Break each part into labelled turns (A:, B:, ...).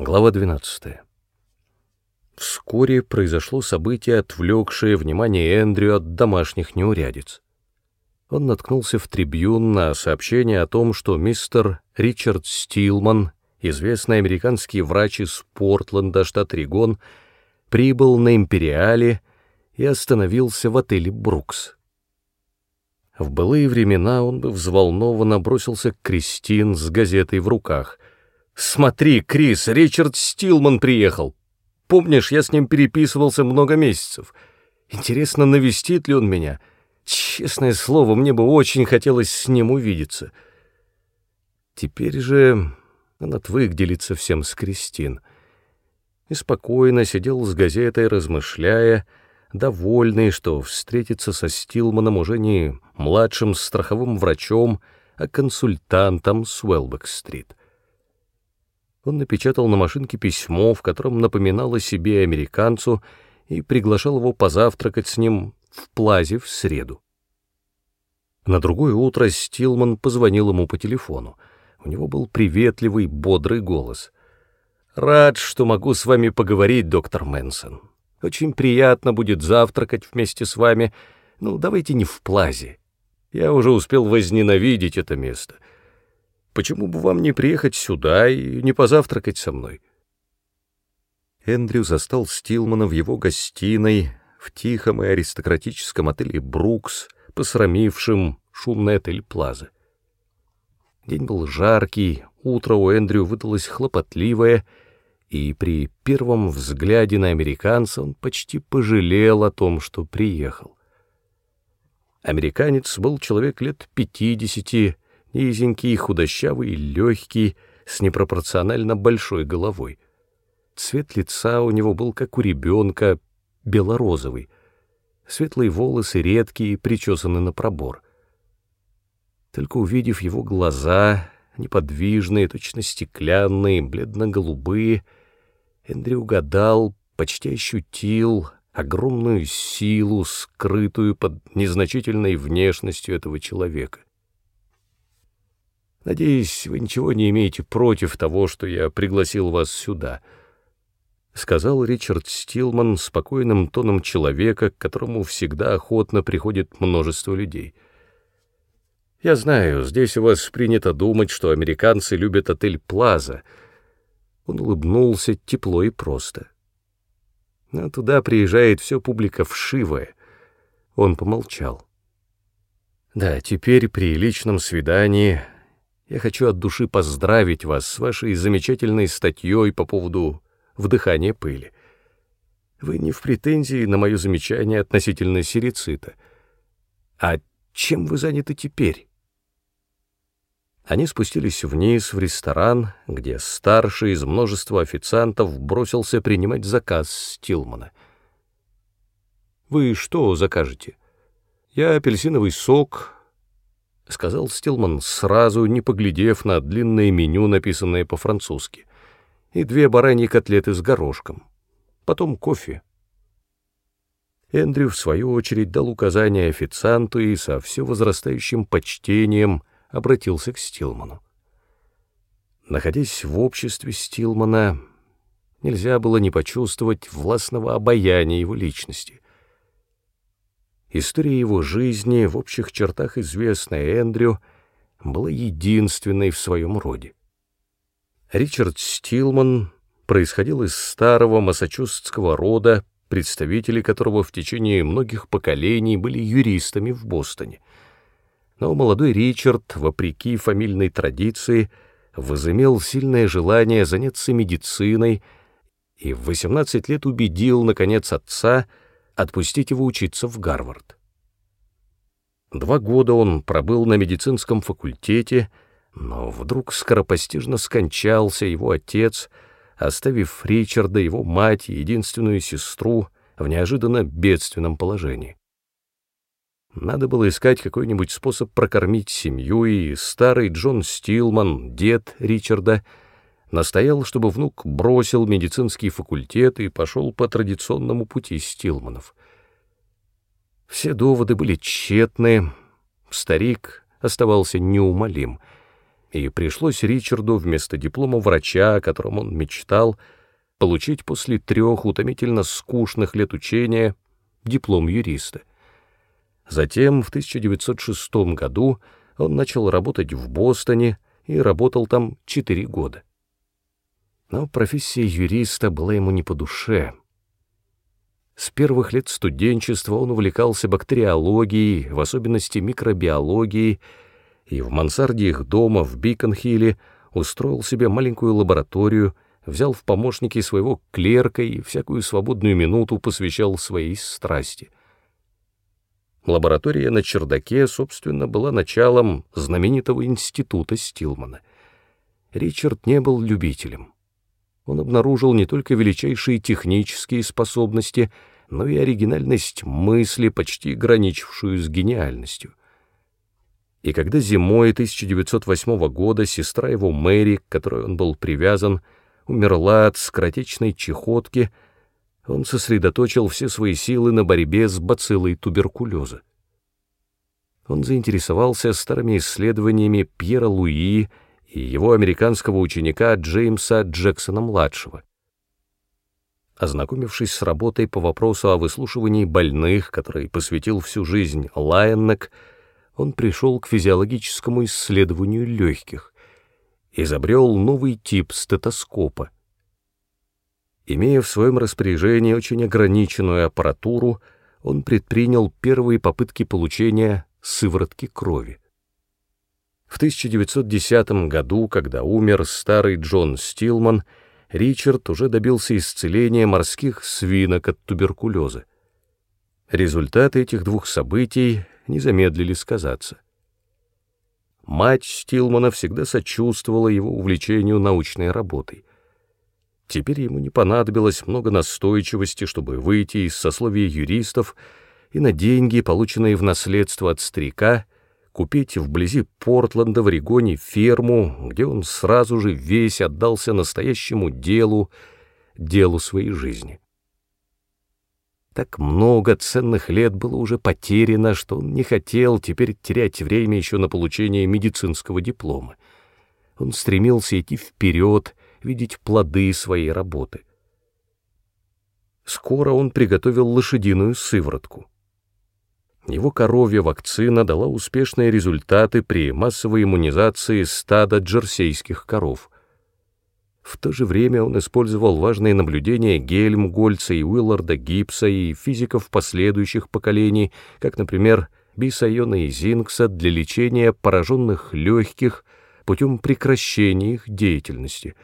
A: Глава 12. Вскоре произошло событие, отвлекшее внимание Эндрю от домашних неурядиц. Он наткнулся в трибюн на сообщение о том, что мистер Ричард Стилман, известный американский врач из Портленда, штат Регон, прибыл на Империале и остановился в отеле «Брукс». В былые времена он бы взволнованно бросился к Кристин с газетой в руках — «Смотри, Крис, Ричард Стилман приехал. Помнишь, я с ним переписывался много месяцев. Интересно, навестит ли он меня? Честное слово, мне бы очень хотелось с ним увидеться». Теперь же он отвык делиться всем с Кристин. И спокойно сидел с газетой, размышляя, довольный, что встретиться со Стилманом уже не младшим страховым врачом, а консультантом с Уэлбек-стрит. Он напечатал на машинке письмо, в котором напоминал о себе американцу и приглашал его позавтракать с ним в Плазе в среду. На другое утро Стилман позвонил ему по телефону. У него был приветливый, бодрый голос. «Рад, что могу с вами поговорить, доктор Мэнсон. Очень приятно будет завтракать вместе с вами. Ну, давайте не в Плазе. Я уже успел возненавидеть это место». Почему бы вам не приехать сюда и не позавтракать со мной?» Эндрю застал Стилмана в его гостиной, в тихом и аристократическом отеле «Брукс», посрамившем шумный отель «Плаза». День был жаркий, утро у Эндрю выдалось хлопотливое, и при первом взгляде на американца он почти пожалел о том, что приехал. Американец был человек лет пятидесяти, низенький, худощавый, легкий, с непропорционально большой головой. Цвет лица у него был, как у ребенка, белорозовый. Светлые волосы редкие, причесаны на пробор. Только увидев его глаза, неподвижные, точно стеклянные, бледно-голубые, Эндрю угадал, почти ощутил огромную силу, скрытую под незначительной внешностью этого человека. Надеюсь, вы ничего не имеете против того, что я пригласил вас сюда, — сказал Ричард Стилман спокойным тоном человека, к которому всегда охотно приходит множество людей. Я знаю, здесь у вас принято думать, что американцы любят отель «Плаза». Он улыбнулся тепло и просто. Но туда приезжает все публика вшивая. Он помолчал. Да, теперь при личном свидании я хочу от души поздравить вас с вашей замечательной статьей по поводу вдыхания пыли. Вы не в претензии на мое замечание относительно серицита. А чем вы заняты теперь? Они спустились вниз в ресторан, где старший из множества официантов бросился принимать заказ Стилмана. «Вы что закажете?» «Я апельсиновый сок, — сказал Стилман, сразу не поглядев на длинное меню, написанное по-французски, и две бараньи котлеты с горошком. Потом кофе. Эндрю, в свою очередь, дал указание официанту и со все возрастающим почтением обратился к Стилману. Находясь в обществе Стилмана, нельзя было не почувствовать властного обаяния его личности — История его жизни, в общих чертах известная Эндрю, была единственной в своем роде. Ричард Стилман происходил из старого массачусетского рода, представители которого в течение многих поколений были юристами в Бостоне. Но молодой Ричард, вопреки фамильной традиции, возымел сильное желание заняться медициной и в 18 лет убедил, наконец, отца — отпустить его учиться в Гарвард. Два года он пробыл на медицинском факультете, но вдруг скоропостижно скончался его отец, оставив Ричарда, его мать и единственную сестру в неожиданно бедственном положении. Надо было искать какой-нибудь способ прокормить семью, и старый Джон Стилман, дед Ричарда, настоял, чтобы внук бросил медицинский факультет и пошел по традиционному пути Стилманов. Все доводы были тщетны, старик оставался неумолим. и пришлось Ричарду вместо диплома врача, о котором он мечтал, получить после трех утомительно скучных лет учения диплом юриста. Затем, в 1906 году, он начал работать в Бостоне и работал там четыре года. Но профессия юриста была ему не по душе. С первых лет студенчества он увлекался бактериологией, в особенности микробиологией, и в мансарде их дома в Биконхилле устроил себе маленькую лабораторию, взял в помощники своего клерка и всякую свободную минуту посвящал своей страсти. Лаборатория на чердаке, собственно, была началом знаменитого института Стилмана. Ричард не был любителем. Он обнаружил не только величайшие технические способности, но и оригинальность мысли, почти граничившую с гениальностью. И когда зимой 1908 года сестра его Мэри, к которой он был привязан, умерла от скоротечной чехотки, он сосредоточил все свои силы на борьбе с бациллой туберкулеза. Он заинтересовался старыми исследованиями Пьера Луи и его американского ученика Джеймса Джексона-младшего. Ознакомившись с работой по вопросу о выслушивании больных, который посвятил всю жизнь Лайеннек, он пришел к физиологическому исследованию легких, изобрел новый тип стетоскопа. Имея в своем распоряжении очень ограниченную аппаратуру, он предпринял первые попытки получения сыворотки крови. В 1910 году, когда умер старый Джон Стилман, Ричард уже добился исцеления морских свинок от туберкулеза. Результаты этих двух событий не замедлили сказаться. Мать Стилмана всегда сочувствовала его увлечению научной работой. Теперь ему не понадобилось много настойчивости, чтобы выйти из сословия юристов и на деньги, полученные в наследство от старика, купить вблизи Портленда в Орегоне ферму, где он сразу же весь отдался настоящему делу, делу своей жизни. Так много ценных лет было уже потеряно, что он не хотел теперь терять время еще на получение медицинского диплома. Он стремился идти вперед, видеть плоды своей работы. Скоро он приготовил лошадиную сыворотку. Его коровья вакцина дала успешные результаты при массовой иммунизации стада джерсейских коров. В то же время он использовал важные наблюдения Гельмгольца и Уилларда Гибса и физиков последующих поколений, как, например, Бисайона и Зинкса для лечения пораженных легких путем прекращения их деятельности.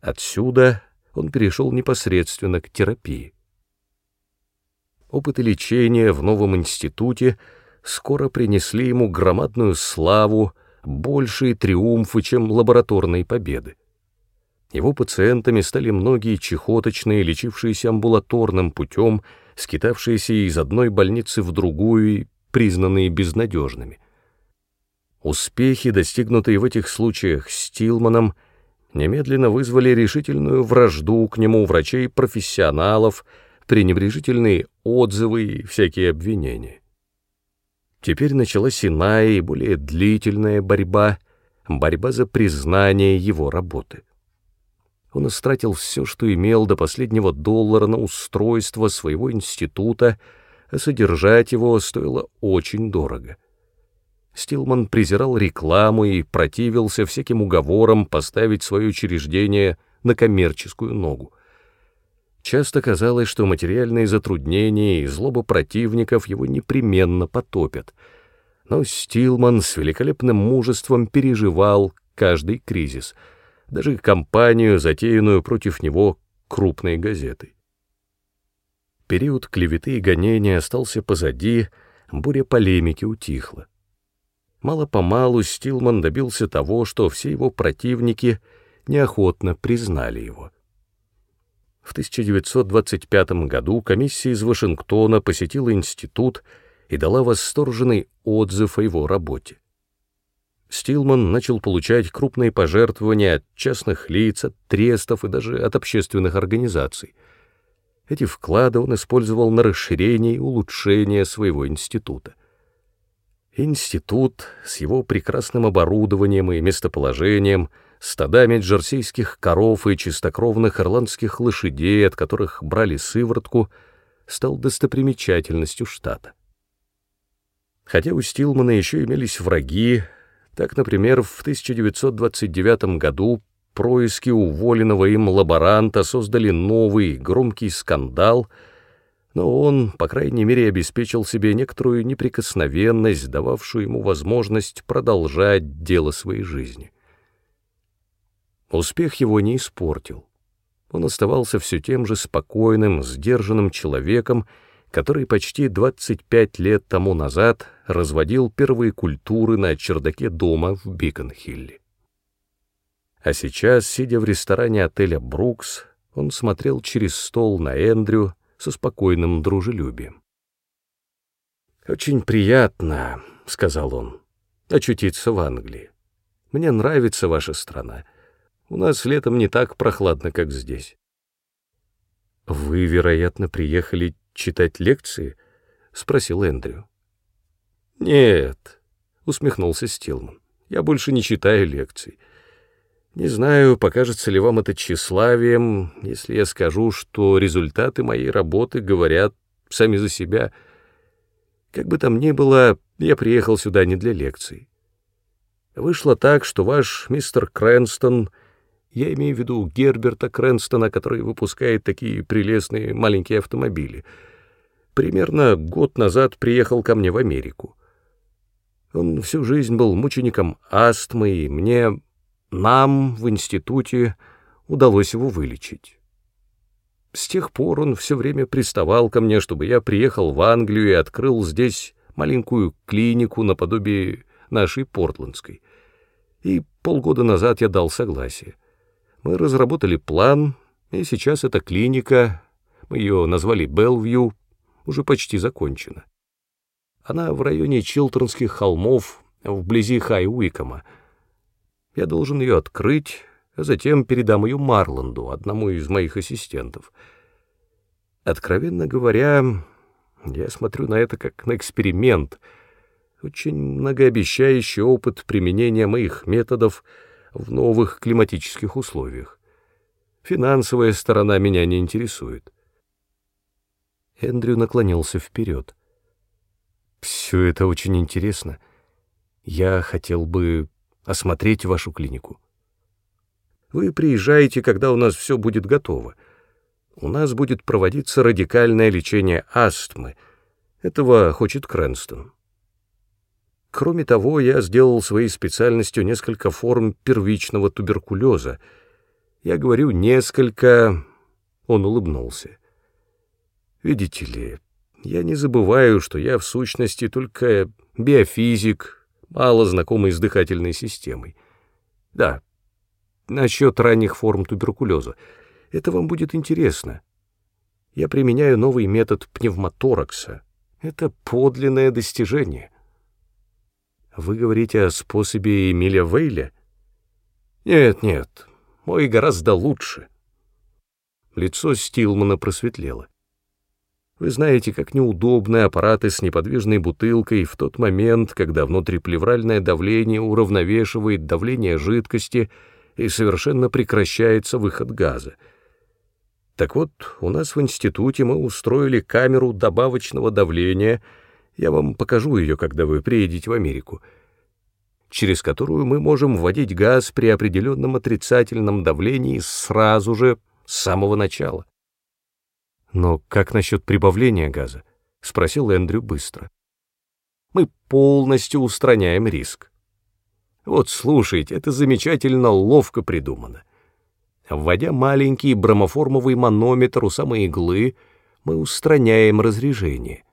A: Отсюда он перешел непосредственно к терапии. Опыты лечения в новом институте скоро принесли ему громадную славу, большие триумфы, чем лабораторные победы. Его пациентами стали многие чехоточные, лечившиеся амбулаторным путем, скитавшиеся из одной больницы в другую и признанные безнадежными. Успехи, достигнутые в этих случаях Стилманом, немедленно вызвали решительную вражду к нему врачей-профессионалов, пренебрежительные отзывы и всякие обвинения. Теперь началась иная и более длительная борьба, борьба за признание его работы. Он истратил все, что имел до последнего доллара на устройство своего института, а содержать его стоило очень дорого. Стилман презирал рекламу и противился всяким уговорам поставить свое учреждение на коммерческую ногу. Часто казалось, что материальные затруднения и злоба противников его непременно потопят. Но Стилман с великолепным мужеством переживал каждый кризис, даже кампанию, затеянную против него крупной газетой. Период клеветы и гонения остался позади, буря полемики утихла. Мало-помалу Стилман добился того, что все его противники неохотно признали его. В 1925 году комиссия из Вашингтона посетила институт и дала восторженный отзыв о его работе. Стилман начал получать крупные пожертвования от частных лиц, от трестов и даже от общественных организаций. Эти вклады он использовал на расширение и улучшение своего института. Институт с его прекрасным оборудованием и местоположением, стадами джерсийских коров и чистокровных ирландских лошадей, от которых брали сыворотку, стал достопримечательностью штата. Хотя у Стилмана еще имелись враги, так, например, в 1929 году происки уволенного им лаборанта создали новый громкий скандал — но он, по крайней мере, обеспечил себе некоторую неприкосновенность, дававшую ему возможность продолжать дело своей жизни. Успех его не испортил. Он оставался все тем же спокойным, сдержанным человеком, который почти 25 лет тому назад разводил первые культуры на чердаке дома в Биконхилле. А сейчас, сидя в ресторане отеля «Брукс», он смотрел через стол на Эндрю, со спокойным дружелюбием. «Очень приятно», — сказал он, — «очутиться в Англии. Мне нравится ваша страна. У нас летом не так прохладно, как здесь». «Вы, вероятно, приехали читать лекции?» — спросил Эндрю. «Нет», — усмехнулся Стилман, — «я больше не читаю лекций. Не знаю, покажется ли вам это тщеславием, если я скажу, что результаты моей работы говорят сами за себя. Как бы там ни было, я приехал сюда не для лекций. Вышло так, что ваш мистер Крэнстон, я имею в виду Герберта Крэнстона, который выпускает такие прелестные маленькие автомобили, примерно год назад приехал ко мне в Америку. Он всю жизнь был мучеником астмы, и мне нам в институте удалось его вылечить. С тех пор он все время приставал ко мне, чтобы я приехал в Англию и открыл здесь маленькую клинику наподобие нашей портландской. И полгода назад я дал согласие. Мы разработали план, и сейчас эта клиника, мы ее назвали Белвью, уже почти закончена. Она в районе Чилтернских холмов, вблизи Хай-Уикома, я должен ее открыть, а затем передам ее Марланду, одному из моих ассистентов. Откровенно говоря, я смотрю на это как на эксперимент, очень многообещающий опыт применения моих методов в новых климатических условиях. Финансовая сторона меня не интересует. Эндрю наклонился вперед. «Все это очень интересно. Я хотел бы осмотреть вашу клинику. Вы приезжаете, когда у нас все будет готово. У нас будет проводиться радикальное лечение астмы. Этого хочет Крэнстон. Кроме того, я сделал своей специальностью несколько форм первичного туберкулеза. Я говорю «несколько...» Он улыбнулся. Видите ли, я не забываю, что я в сущности только биофизик, мало знакомый с дыхательной системой. Да, насчет ранних форм туберкулеза. Это вам будет интересно. Я применяю новый метод пневмоторакса. Это подлинное достижение. Вы говорите о способе Эмиля Вейля? Нет, нет, мой гораздо лучше. Лицо Стилмана просветлело. Вы знаете, как неудобны аппараты с неподвижной бутылкой в тот момент, когда внутриплевральное давление уравновешивает давление жидкости и совершенно прекращается выход газа. Так вот, у нас в институте мы устроили камеру добавочного давления, я вам покажу ее, когда вы приедете в Америку, через которую мы можем вводить газ при определенном отрицательном давлении сразу же, с самого начала. «Но как насчет прибавления газа?» — спросил Эндрю быстро. «Мы полностью устраняем риск. Вот слушайте, это замечательно ловко придумано. Вводя маленький бромоформовый манометр у самой иглы, мы устраняем разрежение.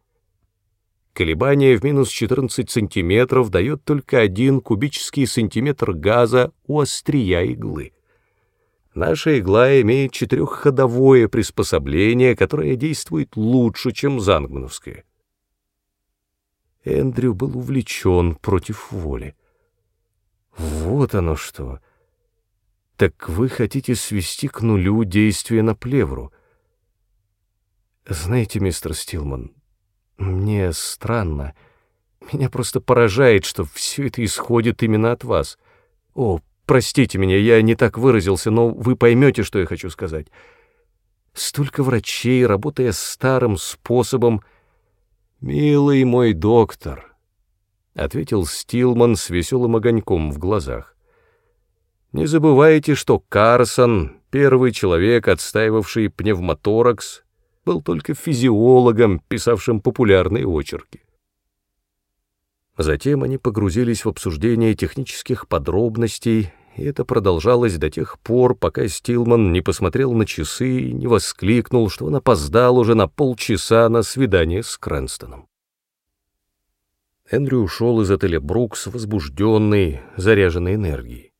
A: Колебание в минус 14 сантиметров дает только один кубический сантиметр газа у острия иглы. Наша игла имеет четырехходовое приспособление, которое действует лучше, чем зангмановское. Эндрю был увлечен против воли. Вот оно что. Так вы хотите свести к нулю действие на плевру. Знаете, мистер Стилман, мне странно. Меня просто поражает, что все это исходит именно от вас. О, простите меня, я не так выразился, но вы поймете, что я хочу сказать. Столько врачей, работая старым способом... «Милый мой доктор», — ответил Стилман с веселым огоньком в глазах. «Не забывайте, что Карсон, первый человек, отстаивавший пневмоторакс, был только физиологом, писавшим популярные очерки. Затем они погрузились в обсуждение технических подробностей, и это продолжалось до тех пор, пока Стилман не посмотрел на часы и не воскликнул, что он опоздал уже на полчаса на свидание с Крэнстоном. Эндрю ушел из отеля Брукс возбужденный, заряженной энергией.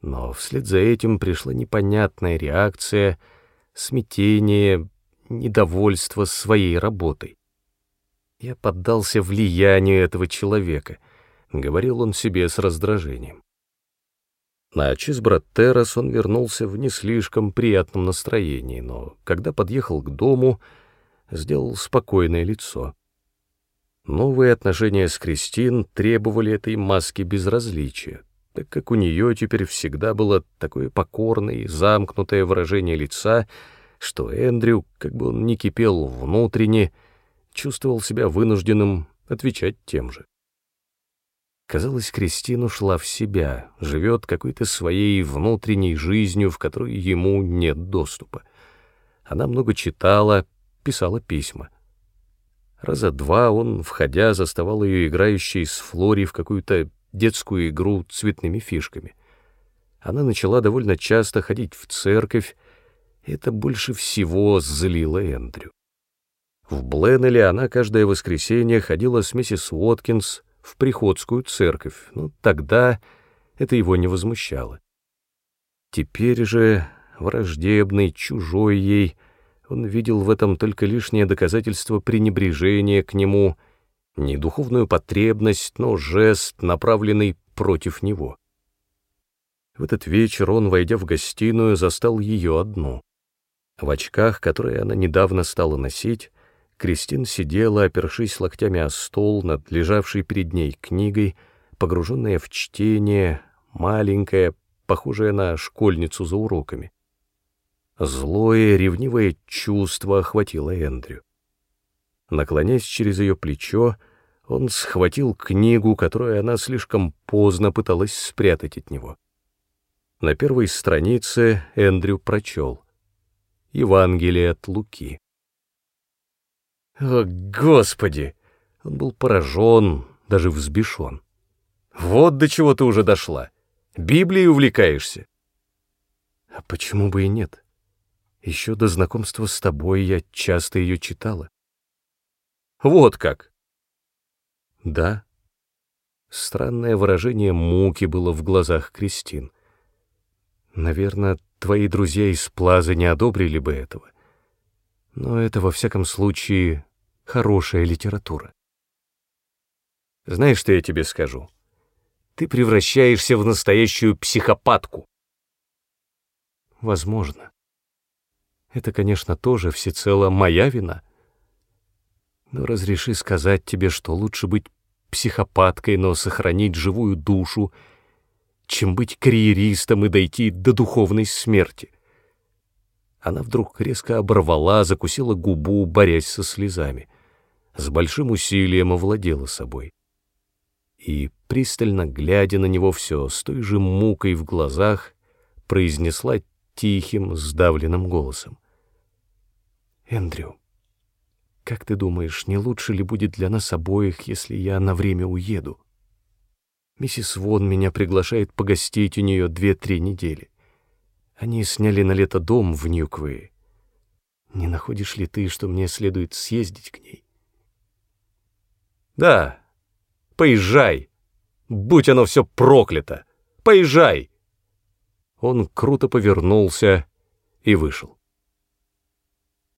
A: Но вслед за этим пришла непонятная реакция, смятение, недовольство своей работой. Я поддался влиянию этого человека, — говорил он себе с раздражением. На Чизбрат-Террас он вернулся в не слишком приятном настроении, но, когда подъехал к дому, сделал спокойное лицо. Новые отношения с Кристин требовали этой маски безразличия, так как у нее теперь всегда было такое покорное и замкнутое выражение лица, что Эндрю, как бы он ни кипел внутренне, чувствовал себя вынужденным отвечать тем же. Казалось, Кристин ушла в себя, живет какой-то своей внутренней жизнью, в которой ему нет доступа. Она много читала, писала письма. Раза два он, входя, заставал ее играющей с Флори в какую-то детскую игру цветными фишками. Она начала довольно часто ходить в церковь, это больше всего злило Эндрю. В Бленнеле она каждое воскресенье ходила с миссис Уоткинс в приходскую церковь, но тогда это его не возмущало. Теперь же, враждебный, чужой ей, он видел в этом только лишнее доказательство пренебрежения к нему, не духовную потребность, но жест, направленный против него. В этот вечер он, войдя в гостиную, застал ее одну. В очках, которые она недавно стала носить, Кристин сидела, опершись локтями о стол над лежавшей перед ней книгой, погруженная в чтение, маленькая, похожая на школьницу за уроками. Злое, ревнивое чувство охватило Эндрю. Наклонясь через ее плечо, он схватил книгу, которую она слишком поздно пыталась спрятать от него. На первой странице Эндрю прочел «Евангелие от Луки». О, Господи! Он был поражен, даже взбешен. Вот до чего ты уже дошла. Библией увлекаешься. А почему бы и нет? Еще до знакомства с тобой я часто ее читала. Вот как. Да. Странное выражение муки было в глазах Кристин. Наверное, твои друзья из Плаза не одобрили бы этого. Но это, во всяком случае, хорошая литература. Знаешь, что я тебе скажу? Ты превращаешься в настоящую психопатку. Возможно. Это, конечно, тоже всецело моя вина. Но разреши сказать тебе, что лучше быть психопаткой, но сохранить живую душу, чем быть карьеристом и дойти до духовной смерти. Она вдруг резко оборвала, закусила губу, борясь со слезами. С большим усилием овладела собой. И, пристально глядя на него все с той же мукой в глазах, произнесла тихим, сдавленным голосом. «Эндрю, как ты думаешь, не лучше ли будет для нас обоих, если я на время уеду? Миссис Вон меня приглашает погостить у нее две-три недели. Они сняли на лето дом в Ньюквее. Не находишь ли ты, что мне следует съездить к ней? Да, поезжай. Будь оно все проклято. Поезжай. Он круто повернулся и вышел.